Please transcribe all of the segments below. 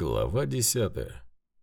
Глава десятая.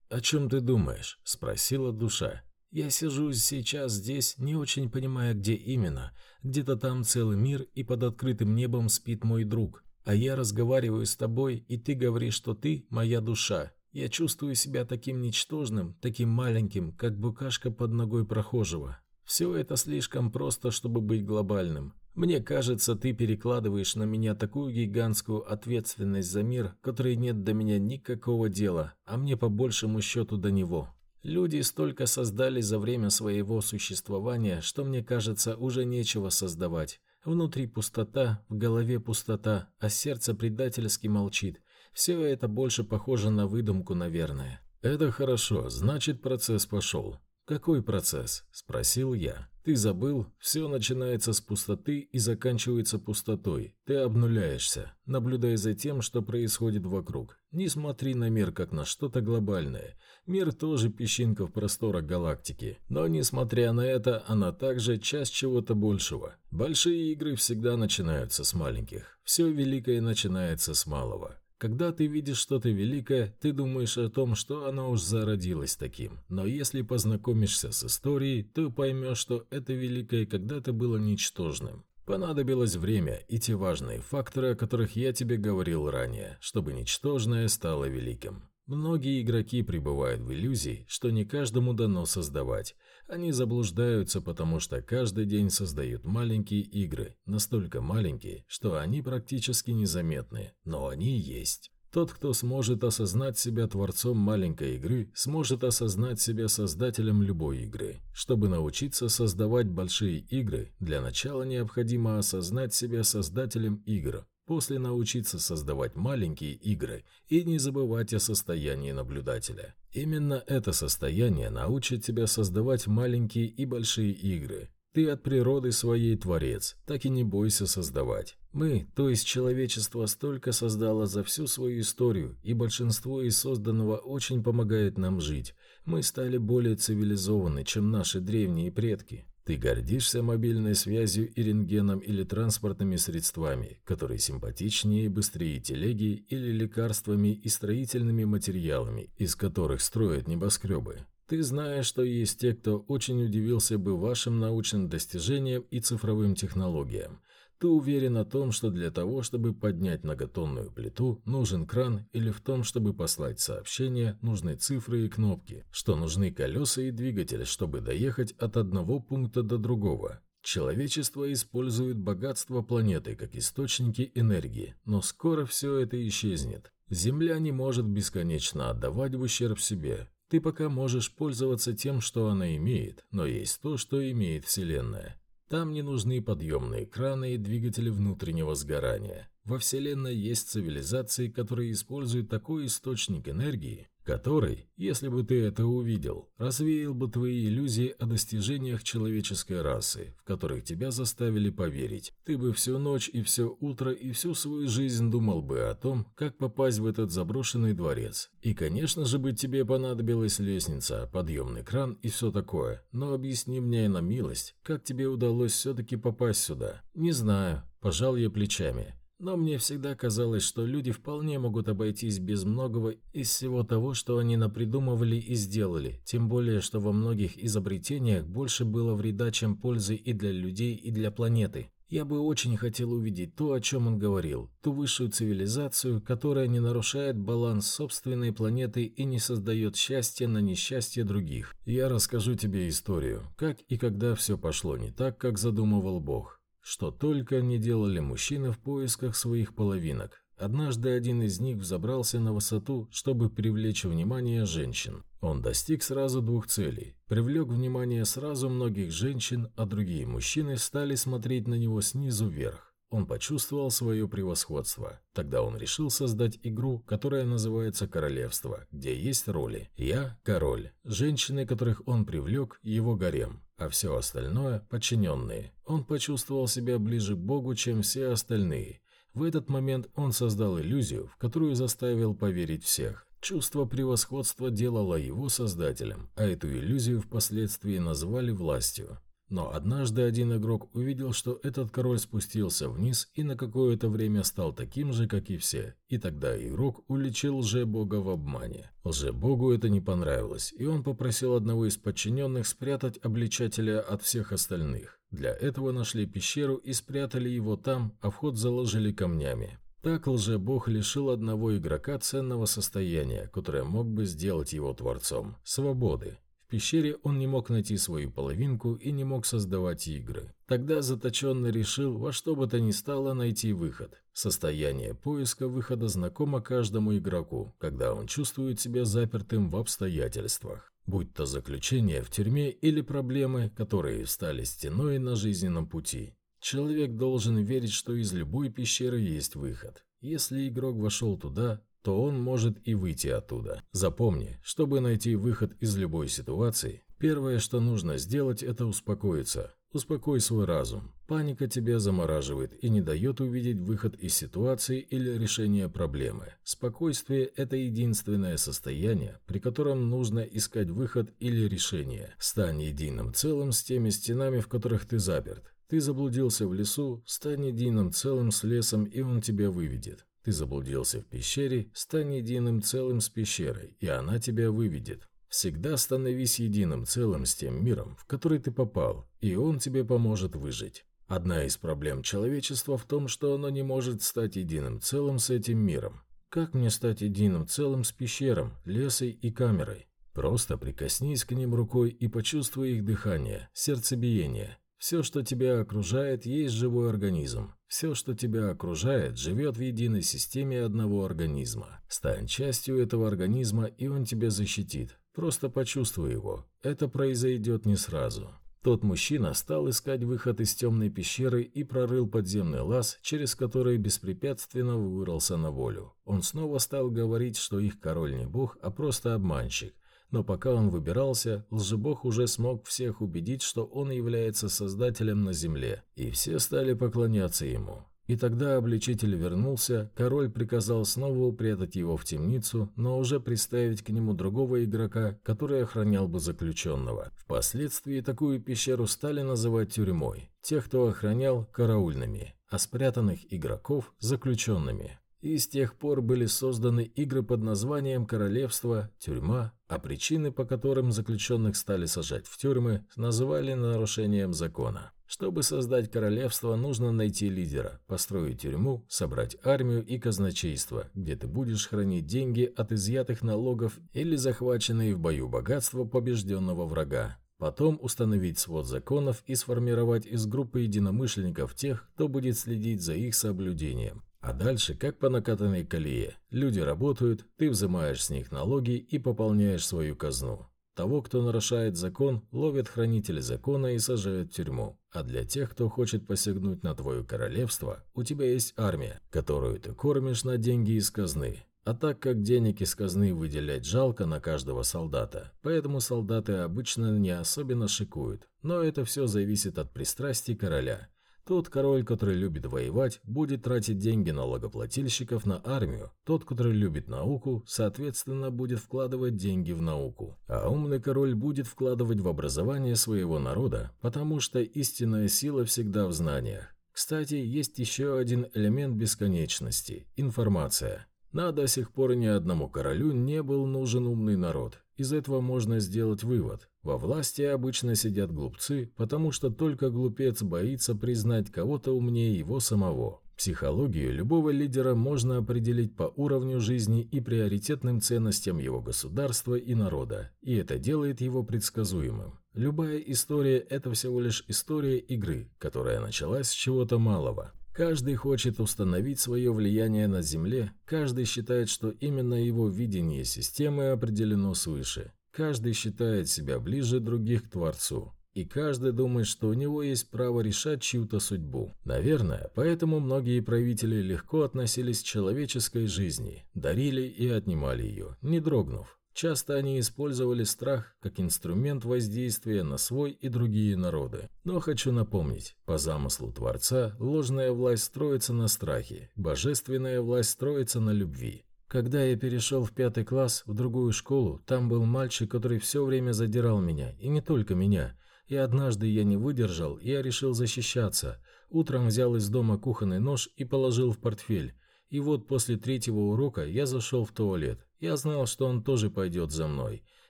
«О чем ты думаешь?» – спросила душа. «Я сижу сейчас здесь, не очень понимая, где именно. Где-то там целый мир, и под открытым небом спит мой друг. А я разговариваю с тобой, и ты говоришь, что ты – моя душа. Я чувствую себя таким ничтожным, таким маленьким, как букашка под ногой прохожего. Все это слишком просто, чтобы быть глобальным. Мне кажется, ты перекладываешь на меня такую гигантскую ответственность за мир, которой нет до меня никакого дела, а мне по большему счету до него. Люди столько создали за время своего существования, что мне кажется, уже нечего создавать. Внутри пустота, в голове пустота, а сердце предательски молчит. Все это больше похоже на выдумку, наверное. Это хорошо, значит процесс пошел. «Какой процесс?» – спросил я. «Ты забыл? Все начинается с пустоты и заканчивается пустотой. Ты обнуляешься, наблюдая за тем, что происходит вокруг. Не смотри на мир как на что-то глобальное. Мир тоже песчинка в просторах галактики. Но, несмотря на это, она также часть чего-то большего. Большие игры всегда начинаются с маленьких. Все великое начинается с малого. Когда ты видишь что-то великое, ты думаешь о том, что оно уж зародилось таким. Но если познакомишься с историей, то поймешь, что это великое когда-то было ничтожным. Понадобилось время и те важные факторы, о которых я тебе говорил ранее, чтобы ничтожное стало великим. Многие игроки пребывают в иллюзии, что не каждому дано создавать, они заблуждаются, потому что каждый день создают маленькие игры, настолько маленькие, что они практически незаметны, но они есть. Тот, кто сможет осознать себя творцом маленькой игры, сможет осознать себя создателем любой игры. Чтобы научиться создавать большие игры, для начала необходимо осознать себя создателем игр, После научиться создавать маленькие игры и не забывать о состоянии наблюдателя. Именно это состояние научит тебя создавать маленькие и большие игры. Ты от природы своей творец, так и не бойся создавать. Мы, то есть человечество, столько создало за всю свою историю, и большинство из созданного очень помогает нам жить. Мы стали более цивилизованы, чем наши древние предки. Ты гордишься мобильной связью и рентгеном или транспортными средствами, которые симпатичнее и быстрее телеги или лекарствами и строительными материалами, из которых строят небоскребы. Ты знаешь, что есть те, кто очень удивился бы вашим научным достижениям и цифровым технологиям. Ты уверен о том, что для того, чтобы поднять многотонную плиту, нужен кран, или в том, чтобы послать сообщение, нужны цифры и кнопки, что нужны колеса и двигатель, чтобы доехать от одного пункта до другого. Человечество использует богатство планеты как источники энергии, но скоро все это исчезнет. Земля не может бесконечно отдавать в ущерб себе. Ты пока можешь пользоваться тем, что она имеет, но есть то, что имеет Вселенная. Там не нужны подъемные краны и двигатели внутреннего сгорания. Во Вселенной есть цивилизации, которые используют такой источник энергии, который, если бы ты это увидел, развеял бы твои иллюзии о достижениях человеческой расы, в которых тебя заставили поверить. Ты бы всю ночь и все утро и всю свою жизнь думал бы о том, как попасть в этот заброшенный дворец. И, конечно же, бы тебе понадобилась лестница, подъемный кран и все такое. Но объясни мне на милость, как тебе удалось все-таки попасть сюда? Не знаю. Пожал я плечами. Но мне всегда казалось, что люди вполне могут обойтись без многого из всего того, что они напридумывали и сделали, тем более, что во многих изобретениях больше было вреда, чем пользы и для людей, и для планеты. Я бы очень хотел увидеть то, о чем он говорил, ту высшую цивилизацию, которая не нарушает баланс собственной планеты и не создает счастья на несчастье других. Я расскажу тебе историю, как и когда все пошло не так, как задумывал Бог. Что только не делали мужчины в поисках своих половинок. Однажды один из них взобрался на высоту, чтобы привлечь внимание женщин. Он достиг сразу двух целей. Привлек внимание сразу многих женщин, а другие мужчины стали смотреть на него снизу вверх. Он почувствовал свое превосходство. Тогда он решил создать игру, которая называется «Королевство», где есть роли. Я – король. Женщины, которых он привлек – его гарем. А все остальное – подчиненные. Он почувствовал себя ближе к Богу, чем все остальные. В этот момент он создал иллюзию, в которую заставил поверить всех. Чувство превосходства делало его создателем, а эту иллюзию впоследствии назвали властью. Но однажды один игрок увидел, что этот король спустился вниз и на какое-то время стал таким же, как и все. И тогда игрок уличил лже-бога в обмане. Лже-богу это не понравилось, и он попросил одного из подчиненных спрятать обличателя от всех остальных. Для этого нашли пещеру и спрятали его там, а вход заложили камнями. Так лже-бог лишил одного игрока ценного состояния, которое мог бы сделать его творцом – свободы. В пещере он не мог найти свою половинку и не мог создавать игры. Тогда заточенный решил во что бы то ни стало найти выход. Состояние поиска выхода знакомо каждому игроку, когда он чувствует себя запертым в обстоятельствах. Будь то заключение в тюрьме или проблемы, которые стали стеной на жизненном пути. Человек должен верить, что из любой пещеры есть выход. Если игрок вошел туда, то он может и выйти оттуда. Запомни, чтобы найти выход из любой ситуации, первое, что нужно сделать, это успокоиться. Успокой свой разум. Паника тебя замораживает и не дает увидеть выход из ситуации или решение проблемы. Спокойствие – это единственное состояние, при котором нужно искать выход или решение. Стань единым целым с теми стенами, в которых ты заперт. Ты заблудился в лесу, стань единым целым с лесом, и он тебя выведет. Ты заблудился в пещере, стань единым целым с пещерой, и она тебя выведет. Всегда становись единым целым с тем миром, в который ты попал, и он тебе поможет выжить. Одна из проблем человечества в том, что оно не может стать единым целым с этим миром. Как мне стать единым целым с пещером, лесой и камерой? Просто прикоснись к ним рукой и почувствуй их дыхание, сердцебиение. Все, что тебя окружает, есть живой организм. Все, что тебя окружает, живет в единой системе одного организма. Стань частью этого организма, и он тебя защитит. Просто почувствуй его. Это произойдет не сразу. Тот мужчина стал искать выход из темной пещеры и прорыл подземный лаз, через который беспрепятственно выбрался на волю. Он снова стал говорить, что их король не бог, а просто обманщик – но пока он выбирался, лжебог уже смог всех убедить, что он является создателем на земле, и все стали поклоняться ему. И тогда обличитель вернулся, король приказал снова упрятать его в темницу, но уже приставить к нему другого игрока, который охранял бы заключенного. Впоследствии такую пещеру стали называть тюрьмой, тех, кто охранял – караульными, а спрятанных игроков – заключенными. И с тех пор были созданы игры под названием «Королевство», «Тюрьма», а причины, по которым заключенных стали сажать в тюрьмы, называли нарушением закона. Чтобы создать королевство, нужно найти лидера, построить тюрьму, собрать армию и казначейство, где ты будешь хранить деньги от изъятых налогов или захваченные в бою богатства побежденного врага. Потом установить свод законов и сформировать из группы единомышленников тех, кто будет следить за их соблюдением. А дальше, как по накатанной колее, люди работают, ты взимаешь с них налоги и пополняешь свою казну. Того, кто нарушает закон, ловят хранители закона и сажают в тюрьму. А для тех, кто хочет посягнуть на твое королевство, у тебя есть армия, которую ты кормишь на деньги из казны. А так как денег из казны выделять жалко на каждого солдата, поэтому солдаты обычно не особенно шикуют. Но это все зависит от пристрастий короля. Тот король, который любит воевать, будет тратить деньги налогоплательщиков на армию. Тот, который любит науку, соответственно, будет вкладывать деньги в науку. А умный король будет вкладывать в образование своего народа, потому что истинная сила всегда в знаниях. Кстати, есть еще один элемент бесконечности – информация. Но до сих пор ни одному королю не был нужен умный народ. Из этого можно сделать вывод. Во власти обычно сидят глупцы, потому что только глупец боится признать кого-то умнее его самого. Психологию любого лидера можно определить по уровню жизни и приоритетным ценностям его государства и народа, и это делает его предсказуемым. Любая история – это всего лишь история игры, которая началась с чего-то малого. Каждый хочет установить свое влияние на Земле, каждый считает, что именно его видение системы определено свыше. Каждый считает себя ближе других к Творцу. И каждый думает, что у него есть право решать чью-то судьбу. Наверное, поэтому многие правители легко относились к человеческой жизни, дарили и отнимали ее, не дрогнув. Часто они использовали страх как инструмент воздействия на свой и другие народы. Но хочу напомнить, по замыслу Творца, ложная власть строится на страхе, божественная власть строится на любви. Когда я перешел в пятый класс, в другую школу, там был мальчик, который все время задирал меня, и не только меня. И однажды я не выдержал, я решил защищаться. Утром взял из дома кухонный нож и положил в портфель. И вот после третьего урока я зашел в туалет. Я знал, что он тоже пойдет за мной.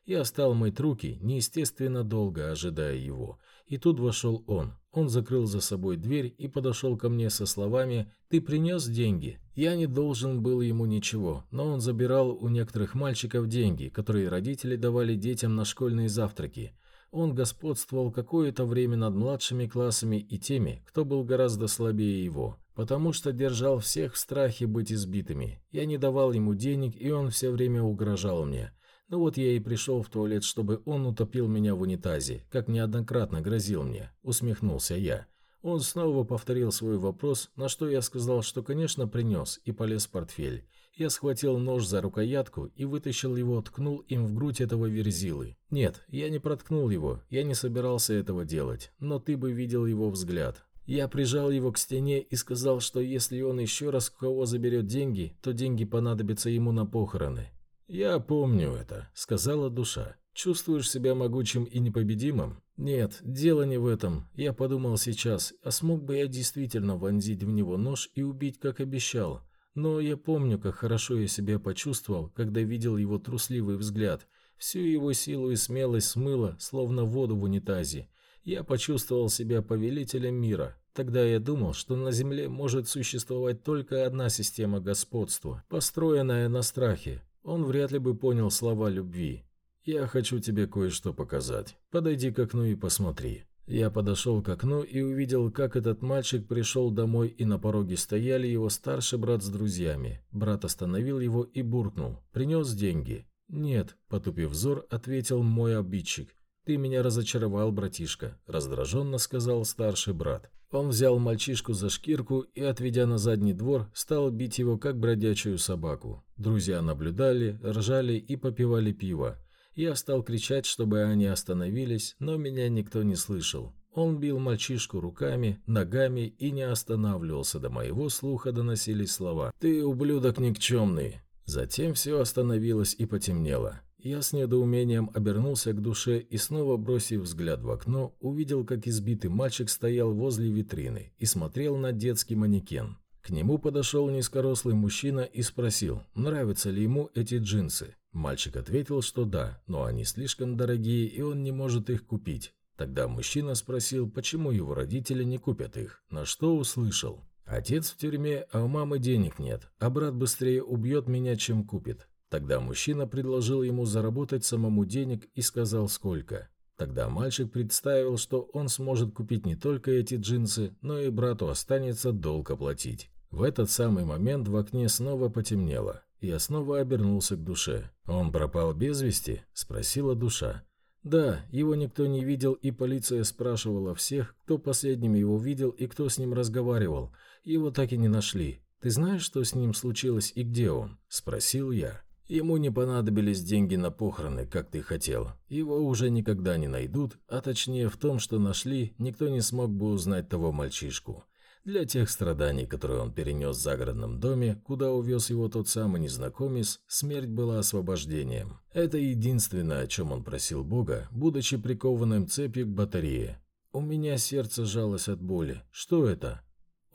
Я стал мыть руки, неестественно долго ожидая его. И тут вошел он. Он закрыл за собой дверь и подошел ко мне со словами «Ты принес деньги?» Я не должен был ему ничего, но он забирал у некоторых мальчиков деньги, которые родители давали детям на школьные завтраки. Он господствовал какое-то время над младшими классами и теми, кто был гораздо слабее его, потому что держал всех в страхе быть избитыми. Я не давал ему денег, и он все время угрожал мне. Ну вот я и пришел в туалет, чтобы он утопил меня в унитазе, как неоднократно грозил мне, усмехнулся я. Он снова повторил свой вопрос, на что я сказал, что, конечно, принес, и полез в портфель. Я схватил нож за рукоятку и вытащил его, ткнул им в грудь этого верзилы. Нет, я не проткнул его, я не собирался этого делать, но ты бы видел его взгляд. Я прижал его к стене и сказал, что если он еще раз у кого заберет деньги, то деньги понадобятся ему на похороны. «Я помню это», — сказала душа. «Чувствуешь себя могучим и непобедимым?» «Нет, дело не в этом. Я подумал сейчас, а смог бы я действительно вонзить в него нож и убить, как обещал. Но я помню, как хорошо я себя почувствовал, когда видел его трусливый взгляд. Всю его силу и смелость смыло, словно воду в унитазе. Я почувствовал себя повелителем мира. Тогда я думал, что на Земле может существовать только одна система господства, построенная на страхе. Он вряд ли бы понял слова любви. «Я хочу тебе кое-что показать. Подойди к окну и посмотри». Я подошел к окну и увидел, как этот мальчик пришел домой, и на пороге стояли его старший брат с друзьями. Брат остановил его и буркнул. «Принес деньги?» «Нет», — потупив взор, ответил мой обидчик. «Ты меня разочаровал, братишка», — раздраженно сказал старший брат. Он взял мальчишку за шкирку и, отведя на задний двор, стал бить его, как бродячую собаку. Друзья наблюдали, ржали и попивали пиво. Я стал кричать, чтобы они остановились, но меня никто не слышал. Он бил мальчишку руками, ногами и не останавливался. До моего слуха доносились слова «Ты ублюдок никчемный». Затем все остановилось и потемнело. Я с недоумением обернулся к душе и снова, бросив взгляд в окно, увидел, как избитый мальчик стоял возле витрины и смотрел на детский манекен. К нему подошел низкорослый мужчина и спросил, нравятся ли ему эти джинсы. Мальчик ответил, что да, но они слишком дорогие и он не может их купить. Тогда мужчина спросил, почему его родители не купят их, на что услышал. «Отец в тюрьме, а у мамы денег нет, а брат быстрее убьет меня, чем купит. Тогда мужчина предложил ему заработать самому денег и сказал сколько. Тогда мальчик представил, что он сможет купить не только эти джинсы, но и брату останется долг оплатить. В этот самый момент в окне снова потемнело. Я снова обернулся к душе. «Он пропал без вести?» – спросила душа. «Да, его никто не видел, и полиция спрашивала всех, кто последним его видел и кто с ним разговаривал. Его так и не нашли. Ты знаешь, что с ним случилось и где он?» – спросил я. Ему не понадобились деньги на похороны, как ты хотел. Его уже никогда не найдут, а точнее в том, что нашли, никто не смог бы узнать того мальчишку. Для тех страданий, которые он перенес в загородном доме, куда увез его тот самый незнакомец, смерть была освобождением. Это единственное, о чем он просил Бога, будучи прикованным цепью к батарее. У меня сердце жалось от боли. Что это?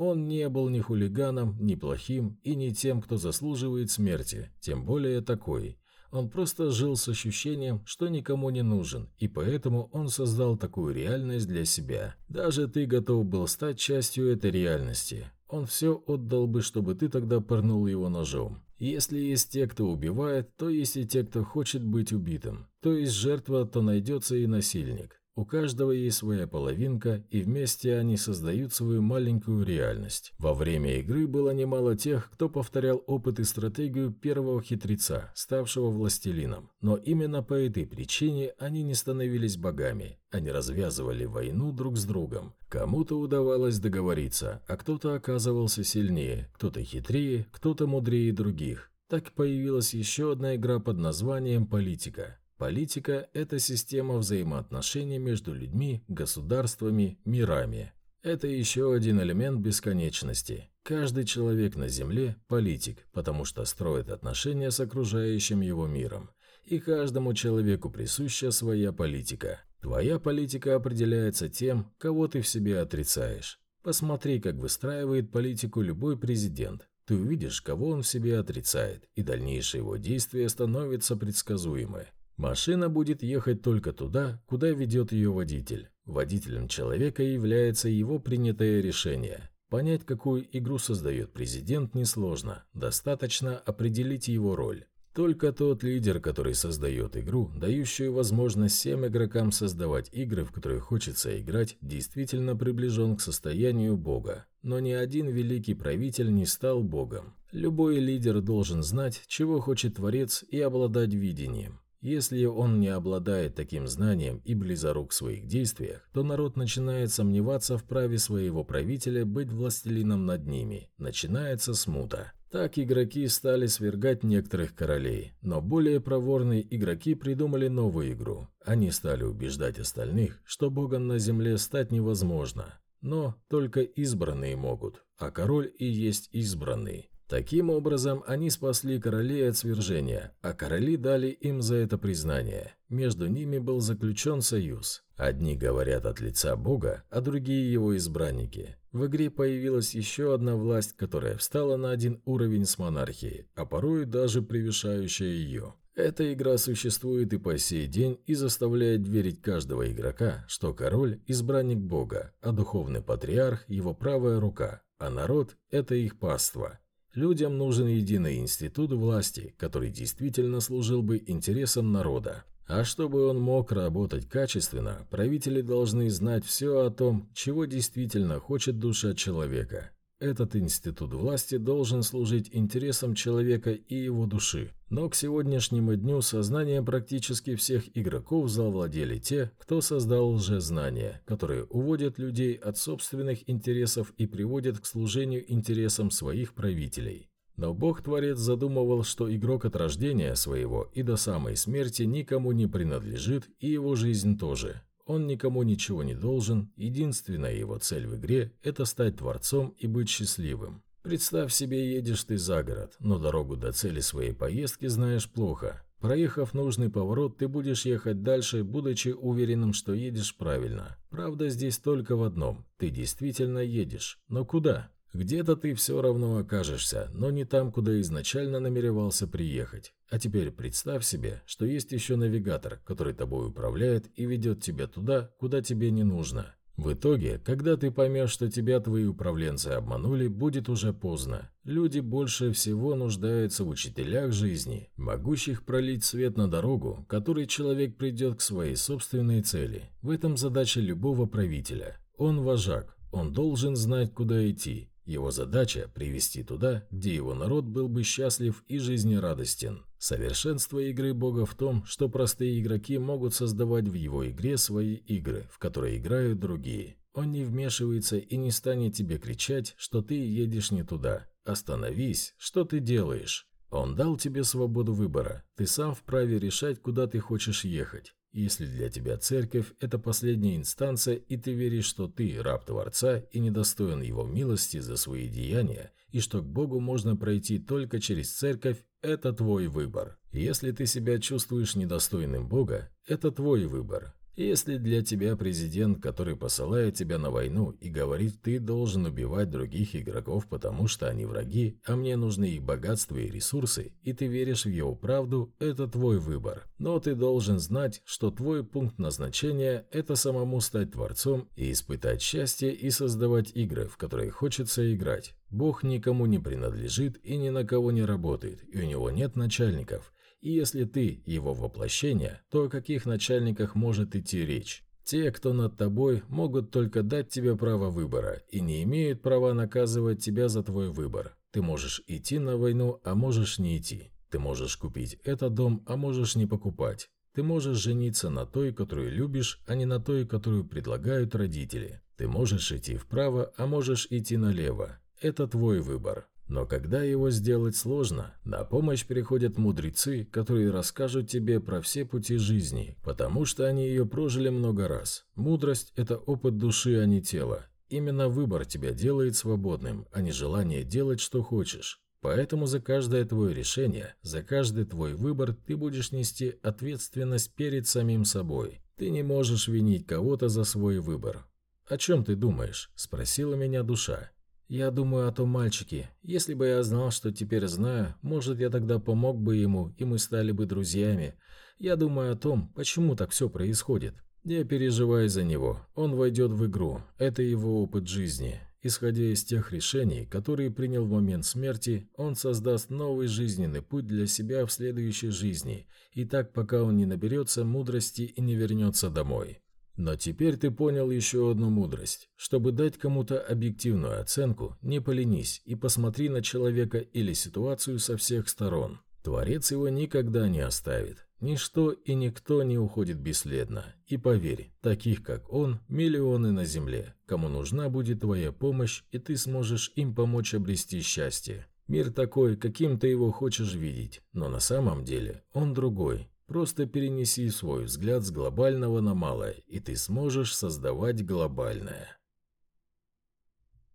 Он не был ни хулиганом, ни плохим и не тем, кто заслуживает смерти, тем более такой. Он просто жил с ощущением, что никому не нужен, и поэтому он создал такую реальность для себя. Даже ты готов был стать частью этой реальности. Он все отдал бы, чтобы ты тогда пырнул его ножом. Если есть те, кто убивает, то есть и те, кто хочет быть убитым. То есть жертва, то найдется и насильник. У каждого есть своя половинка, и вместе они создают свою маленькую реальность. Во время игры было немало тех, кто повторял опыт и стратегию первого хитреца, ставшего властелином. Но именно по этой причине они не становились богами. Они развязывали войну друг с другом. Кому-то удавалось договориться, а кто-то оказывался сильнее, кто-то хитрее, кто-то мудрее других. Так появилась еще одна игра под названием «Политика». Политика – это система взаимоотношений между людьми, государствами, мирами. Это еще один элемент бесконечности. Каждый человек на Земле – политик, потому что строит отношения с окружающим его миром. И каждому человеку присуща своя политика. Твоя политика определяется тем, кого ты в себе отрицаешь. Посмотри, как выстраивает политику любой президент. Ты увидишь, кого он в себе отрицает, и дальнейшие его действия становятся предсказуемы. Машина будет ехать только туда, куда ведет ее водитель. Водителем человека является его принятое решение. Понять, какую игру создает президент, несложно. Достаточно определить его роль. Только тот лидер, который создает игру, дающую возможность всем игрокам создавать игры, в которые хочется играть, действительно приближен к состоянию Бога. Но ни один великий правитель не стал Богом. Любой лидер должен знать, чего хочет Творец и обладать видением. Если он не обладает таким знанием и близорук в своих действиях, то народ начинает сомневаться в праве своего правителя быть властелином над ними. Начинается смута. Так игроки стали свергать некоторых королей, но более проворные игроки придумали новую игру. Они стали убеждать остальных, что богом на земле стать невозможно. Но только избранные могут, а король и есть избранный. Таким образом, они спасли королей от свержения, а короли дали им за это признание. Между ними был заключен союз. Одни говорят от лица Бога, а другие его избранники. В игре появилась еще одна власть, которая встала на один уровень с монархией, а порой даже превышающая ее. Эта игра существует и по сей день и заставляет верить каждого игрока, что король – избранник Бога, а духовный патриарх – его правая рука, а народ – это их паства. Людям нужен единый институт власти, который действительно служил бы интересам народа. А чтобы он мог работать качественно, правители должны знать все о том, чего действительно хочет душа человека. Этот институт власти должен служить интересам человека и его души. Но к сегодняшнему дню сознание практически всех игроков завладели те, кто создал лжезнания, которые уводят людей от собственных интересов и приводят к служению интересам своих правителей. Но Бог-творец задумывал, что игрок от рождения своего и до самой смерти никому не принадлежит, и его жизнь тоже. Он никому ничего не должен, единственная его цель в игре – это стать творцом и быть счастливым. Представь себе, едешь ты за город, но дорогу до цели своей поездки знаешь плохо. Проехав нужный поворот, ты будешь ехать дальше, будучи уверенным, что едешь правильно. Правда здесь только в одном – ты действительно едешь. Но куда? Где-то ты все равно окажешься, но не там, куда изначально намеревался приехать. А теперь представь себе, что есть еще навигатор, который тобой управляет и ведет тебя туда, куда тебе не нужно. В итоге, когда ты поймешь, что тебя твои управленцы обманули, будет уже поздно. Люди больше всего нуждаются в учителях жизни, могущих пролить свет на дорогу, которой человек придет к своей собственной цели. В этом задача любого правителя. Он вожак, он должен знать, куда идти, его задача – привести туда, где его народ был бы счастлив и жизнерадостен. Совершенство игры Бога в том, что простые игроки могут создавать в его игре свои игры, в которые играют другие. Он не вмешивается и не станет тебе кричать, что ты едешь не туда. Остановись, что ты делаешь? Он дал тебе свободу выбора. Ты сам вправе решать, куда ты хочешь ехать. Если для тебя церковь – это последняя инстанция, и ты веришь, что ты раб Творца и недостоин Его милости за свои деяния, и что к Богу можно пройти только через церковь, это твой выбор. Если ты себя чувствуешь недостойным Бога, это твой выбор. Если для тебя президент, который посылает тебя на войну и говорит, ты должен убивать других игроков, потому что они враги, а мне нужны их богатства и ресурсы, и ты веришь в его правду, это твой выбор. Но ты должен знать, что твой пункт назначения – это самому стать творцом и испытать счастье и создавать игры, в которые хочется играть. Бог никому не принадлежит и ни на кого не работает, и у него нет начальников. И если ты его воплощение, то о каких начальниках может идти речь? Те, кто над тобой, могут только дать тебе право выбора и не имеют права наказывать тебя за твой выбор. Ты можешь идти на войну, а можешь не идти. Ты можешь купить этот дом, а можешь не покупать. Ты можешь жениться на той, которую любишь, а не на той, которую предлагают родители. Ты можешь идти вправо, а можешь идти налево. Это твой выбор. Но когда его сделать сложно, на помощь приходят мудрецы, которые расскажут тебе про все пути жизни, потому что они ее прожили много раз. Мудрость – это опыт души, а не тела. Именно выбор тебя делает свободным, а не желание делать, что хочешь. Поэтому за каждое твое решение, за каждый твой выбор ты будешь нести ответственность перед самим собой. Ты не можешь винить кого-то за свой выбор. «О чем ты думаешь?» – спросила меня душа. «Я думаю о том мальчике. Если бы я знал, что теперь знаю, может, я тогда помог бы ему, и мы стали бы друзьями. Я думаю о том, почему так все происходит. Я переживаю за него. Он войдет в игру. Это его опыт жизни. Исходя из тех решений, которые принял в момент смерти, он создаст новый жизненный путь для себя в следующей жизни, и так пока он не наберется мудрости и не вернется домой. Но теперь ты понял еще одну мудрость. Чтобы дать кому-то объективную оценку, не поленись и посмотри на человека или ситуацию со всех сторон. Творец его никогда не оставит. Ничто и никто не уходит бесследно. И поверь, таких как он, миллионы на земле, кому нужна будет твоя помощь, и ты сможешь им помочь обрести счастье. Мир такой, каким ты его хочешь видеть, но на самом деле он другой, Просто перенеси свой взгляд с глобального на малое, и ты сможешь создавать глобальное.